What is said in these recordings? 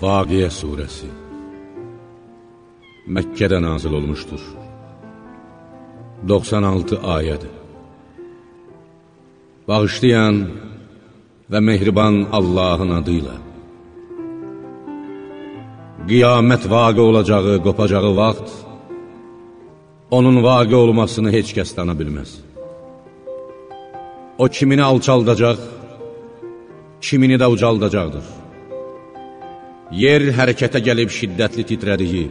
Vaqiyə Suresi Məkkədə nazil olmuşdur. 96 ayədir. Bağışlayan və mehriban Allahın adıyla Qiyamət vaqı olacağı, qopacağı vaxt Onun vaqı olmasını heç kəs dana bilməz. O kimini alçaldacaq, kimini də ucaldacaqdır Yer hərəkətə gəlib şiddətli titrədiyi,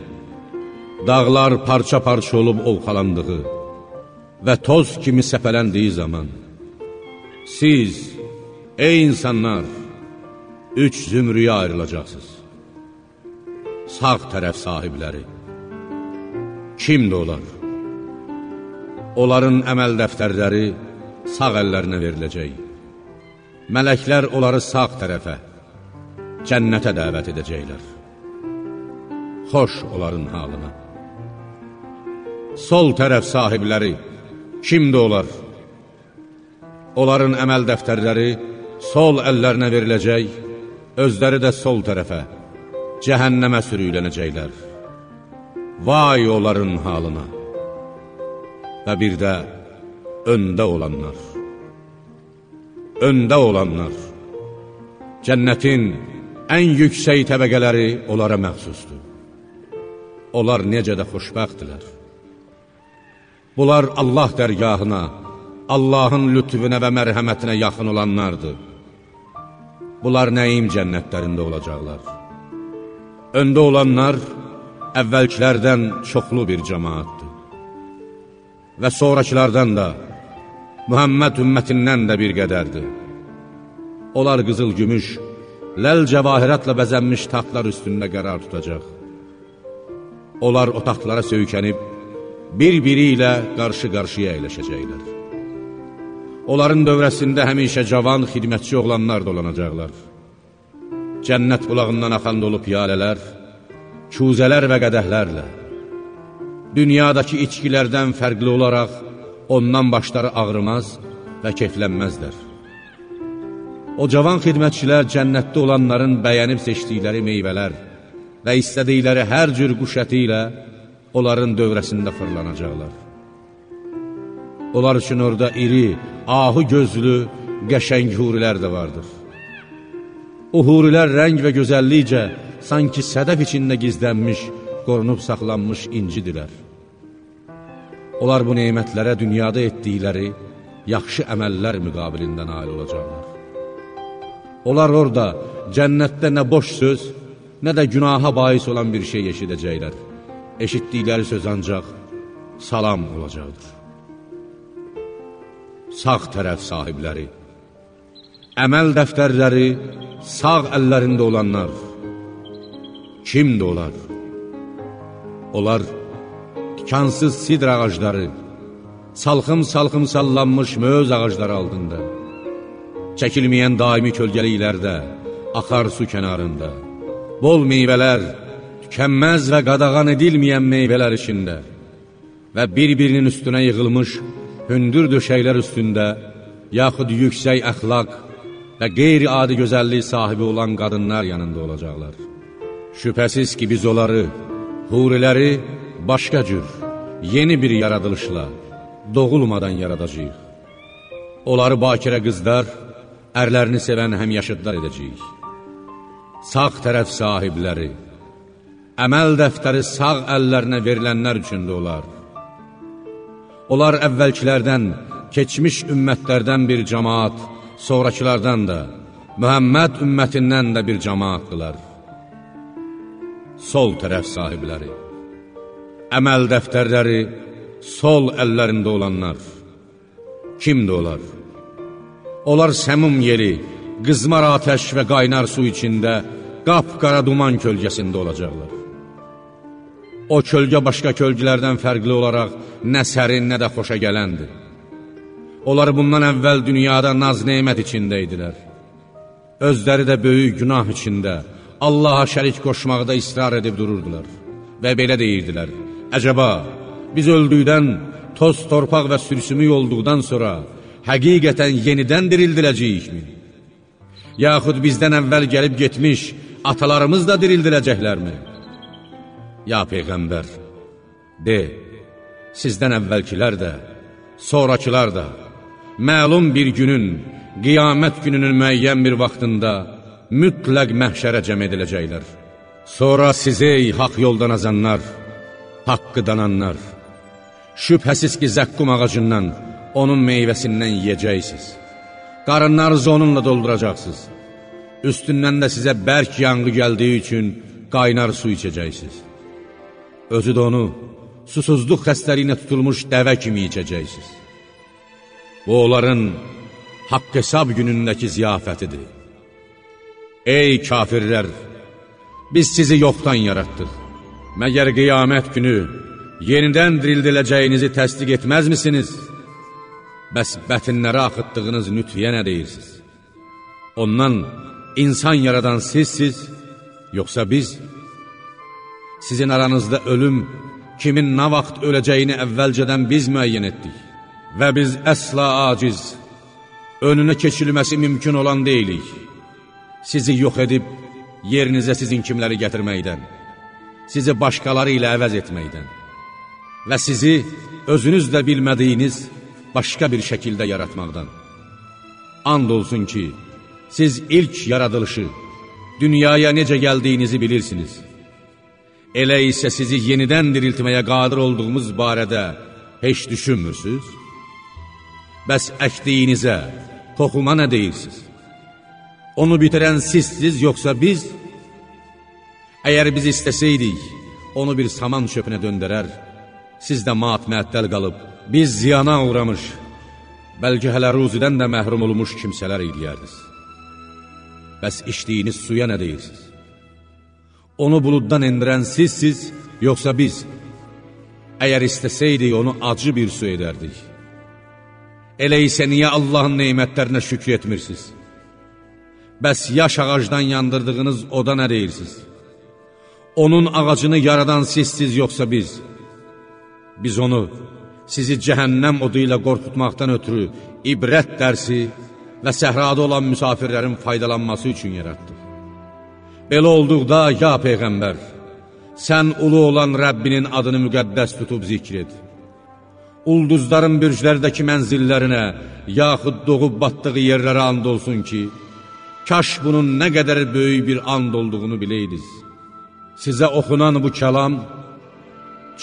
dağlar parça-parça olub ovxalandığı və toz kimi səpələndiyi zaman, siz, ey insanlar, üç zümrüyə ayrılacaqsınız. Sağ tərəf sahibləri, kimdir onlar? Onların əməl dəftərləri sağ əllərinə veriləcək. Mələklər onları sağ tərəfə, cənnətə dəvət edəcəklər. Xoş onların halına. Sol tərəf sahibləri, kimdir onlar? Onların əməl dəftərləri sol əllərinə veriləcək, özləri də sol tərəfə, cəhənnəmə sürüylənəcəklər. Vay onların halına! Və bir də öndə olanlar. Öndə olanlar. Cənnətin ən yüksək təbəqələri onlara məxsusdur. Onlar necə də xoşbəxtdirlər. Bunlar Allah dərgahına, Allahın lütfüvünə və mərhəmətinə yaxın olanlardır. Bunlar nəyim cənnətlərində olacaqlar. Öndə olanlar əvvəlkilərdən çoxlu bir cəmaatdır. Və sonrakilərdən də, Mühəmməd ümmətindən də bir qədərdir. Onlar qızıl gümüş, ləl cəvahirətlə bəzənmiş taxtlar üstündə qərar tutacaq. Onlar o taxtlara söykənib, bir-biri ilə qarşı-qarşıya əyləşəcəklər. Onların dövrəsində həmişə cavan xidmətçi oğlanlar dolanacaqlar. Cənnət bulağından axan dolu piyalələr, küzələr və qədəhlərlə, dünyadakı içkilərdən fərqli olaraq ondan başları ağrımaz və keyflənməzlər. O cavan xidmətçilər cənnətdə olanların bəyənib seçdikləri meyvələr və istədikləri hər cür quş əti ilə onların dövrəsində fırlanacaqlar. Onlar üçün orada iri, ahu gözlü, qəşəng hurilər də vardır. O hurilər rəng və gözəllikcə sanki sədəf içində gizlənmiş, qorunub saxlanmış incidilər. Onlar bu neymətlərə dünyada etdikləri yaxşı əməllər müqabilində nail olacaqlar. Onlar orada cənnətdə nə boş söz, nə də günaha bais olan bir şey eşidəcəklər. Eşitdikləri söz ancaq salam olacaqdır. Sağ tərəf sahibləri, əməl dəftərləri sağ əllərində olanlar, kimdir onlar? Onlar tikansız sidr ağacları, salxım-salxım sallanmış möz ağacları altında, çəkilməyən daimi kölgəliklərdə, axar su kənarında, bol meyvələr, tükənməz və qadağan edilməyən meyvələr içində və bir-birinin üstünə yığılmış hündür döşəklər üstündə, yaxud yüksək əxlaq və qeyri-adi gözəllik sahibi olan qadınlar yanında olacaqlar. Şübhəsiz ki, biz onları, huriləri başqa cür, yeni bir yaradılışla, doğulmadan yaradacaq. Onları bakirə qızlar, ərlərini sevən həmyaşıdlar edəcəyik. Sağ tərəf sahibləri, əməl dəftəri sağ əllərinə verilənlər üçün də olar. Onlar əvvəlkilərdən, keçmiş ümmətlərdən bir cəmaat, sonrakilərdən də, Mühəmməd ümmətindən də bir cəmaatdılar. Sol tərəf sahibləri, əməl dəftərləri sol əllərində olanlar, kimdir olar? Onlar səmum yeri, qızmar atəş və qaynar su içində, qap-qara duman kölgəsində olacaqlar. O kölgə başqa kölgələrdən fərqli olaraq nə sərin, nə də xoşa gələndir. Onlar bundan əvvəl dünyada naz neymət içində idilər. Özləri də böyük günah içində, Allaha şərik qoşmaqda israr edib dururdular və belə deyirdilər, Əcəba, biz öldükdən, toz, torpaq və sürüsümük olduqdan sonra həqiqətən yenidən dirildiləcəyikmi? Yaxud bizdən əvvəl gəlib getmiş, atalarımız da dirildiləcəklərmi? Ya Peyğəmbər, de, sizdən əvvəlkilər də, sonrakılar da, məlum bir günün, qiyamət gününün müəyyən bir vaxtında mütləq məhşərə cəm ediləcəklər. Sonra sizə ey haq yoldan azanlar, haqqı dananlar, şübhəsiz ki, zəqqum ağacından, onun meyvəsindən yiyəcəksiniz. Qarınlarınızı onunla dolduracaqsınız. Üstündən də sizə bərk yanğı gəldiyi üçün qaynar su içəcəksiniz. Özü də onu susuzluq xəstəliyinə tutulmuş dəvə kimi içəcəksiniz. Bu, onların haqq hesab günündəki ziyafətidir. Ey kafirlər! Biz sizi yoxdan yaratdıq. Məgər qiyamət günü yenidən dirildiləcəyinizi təsdiq etməzmisiniz? Bəs bətinlərə axıtdığınız nütfiyə nə deyirsiniz? Ondan insan yaradan sizsiz, yoxsa biz? Sizin aranızda ölüm, kimin nə vaxt öləcəyini əvvəlcədən biz müəyyən etdik. Və biz əsla aciz, önünə keçilməsi mümkün olan deyilik. Sizi yox edib, yerinizə sizin kimləri gətirməkdən, sizi başqaları ilə əvəz etməkdən və sizi özünüz də bilmədiyiniz başqa bir şəkildə yaratmaqdan. And olsun ki, siz ilk yaradılışı, dünyaya necə gəldiyinizi bilirsiniz. Elə isə sizi yenidən diriltməyə qadir olduğumuz barədə heç düşünmürsünüz? Bəs əkdiyinizə, toxuma nə deyirsiniz? Onu bitirən sizsiz, yoxsa biz? Əgər biz istəsəydik, onu bir saman çöpünə döndərər, siz də mat məəttəl qalıb, biz ziyana uğramış, bəlkə hələ ruzidən də məhrum olmuş kimsələr idiyərdiniz. Bəs içdiyiniz suya nə deyirsiniz? Onu buluddan endirən sizsiz, yoxsa biz? Əgər istəsəydik, onu acı bir su edərdik. Elə isə niyə Allahın neymətlərinə şükür etmirsiniz? Bəs yaş ağacdan yandırdığınız oda nə deyirsiniz? Onun ağacını yaradan sizsiz, yoxsa biz? Biz onu sizi cəhənnəm odu ilə qorxutmaqdan ötürü ibrət dərsi və səhrada olan müsafirlərin faydalanması üçün yaratdıq. Belə olduqda, ya Peyğəmbər, sən ulu olan Rəbbinin adını müqəddəs tutub zikr et. Ulduzların bürclərdəki mənzillərinə, yaxud doğub batdığı yerlərə and olsun ki, kaş bunun nə qədər böyük bir and olduğunu biləydiniz. Sizə oxunan bu kəlam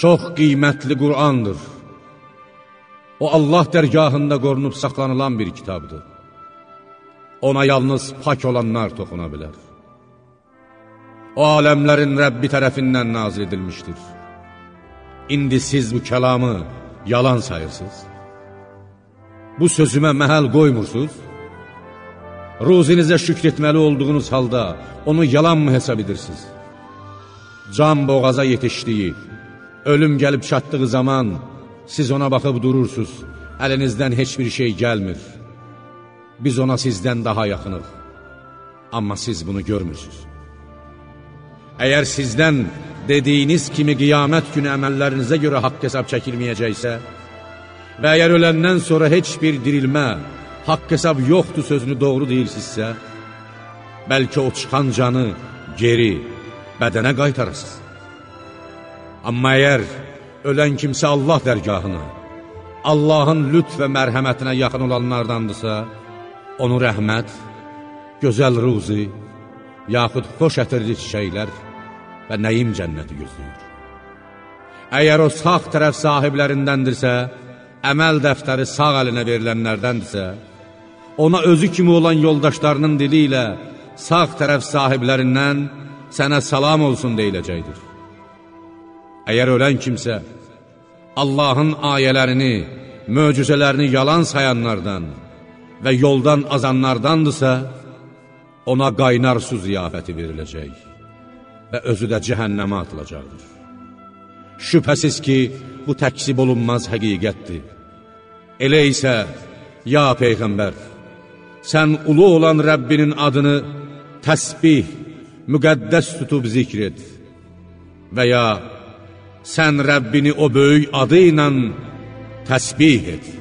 çox qiymətli Qur'andır. O, Allah dərgahında qorunub saxlanılan bir kitabdır. Ona yalnız pak olanlar toxuna bilər. O, aləmlərin Rəbbi tərəfindən nazil edilmişdir. İndi siz bu kəlamı yalan sayırsınız. Bu sözümə məhəl qoymursunuz. Ruzinizə şükr etməli olduğunuz halda onu yalan mı hesab edirsiniz? Can boğaza yetişdiyi, ölüm gəlib çatdığı zaman siz ona baxıb durursunuz, əlinizdən heç bir şey gəlmir. Biz ona sizdən daha yaxınıq, amma siz bunu görmürsünüz. Əgər sizdən dediyiniz kimi qiyamət günü əməllərinizə görə haqq hesab çəkilməyəcəksə və əgər öləndən sonra heç bir dirilmə, haqq hesab yoxdur sözünü doğru deyirsinizsə, bəlkə o çıxan canı geri, bədənə qaytarasınız. Amma əgər ölən kimsə Allah dərgahına, Allahın lütf və mərhəmətinə yaxın olanlardandırsa, onu rəhmət, gözəl ruzi, yaxud xoş ətirli çiçəklər və nəyim cənnəti gözləyir. Əgər o sağ tərəf sahiblərindəndirsə, əməl dəftəri sağ əlinə verilənlərdəndirsə, ona özü kimi olan yoldaşlarının dili ilə sağ tərəf sahiblərindən sənə salam olsun deyiləcəkdir. Əgər ölən kimsə Allahın ayələrini, möcüzələrini yalan sayanlardan və yoldan azanlardandırsa, ona qaynar su ziyafəti veriləcək və özü də cəhənnəmə atılacaqdır. Şübhəsiz ki, bu təksib olunmaz həqiqətdir. Elə isə, ya Peyğəmbər, sən ulu olan Rəbbinin adını təsbih, müqəddəs tutub zikr et və ya sən Rəbbini o böyük adı ilə təsbih et.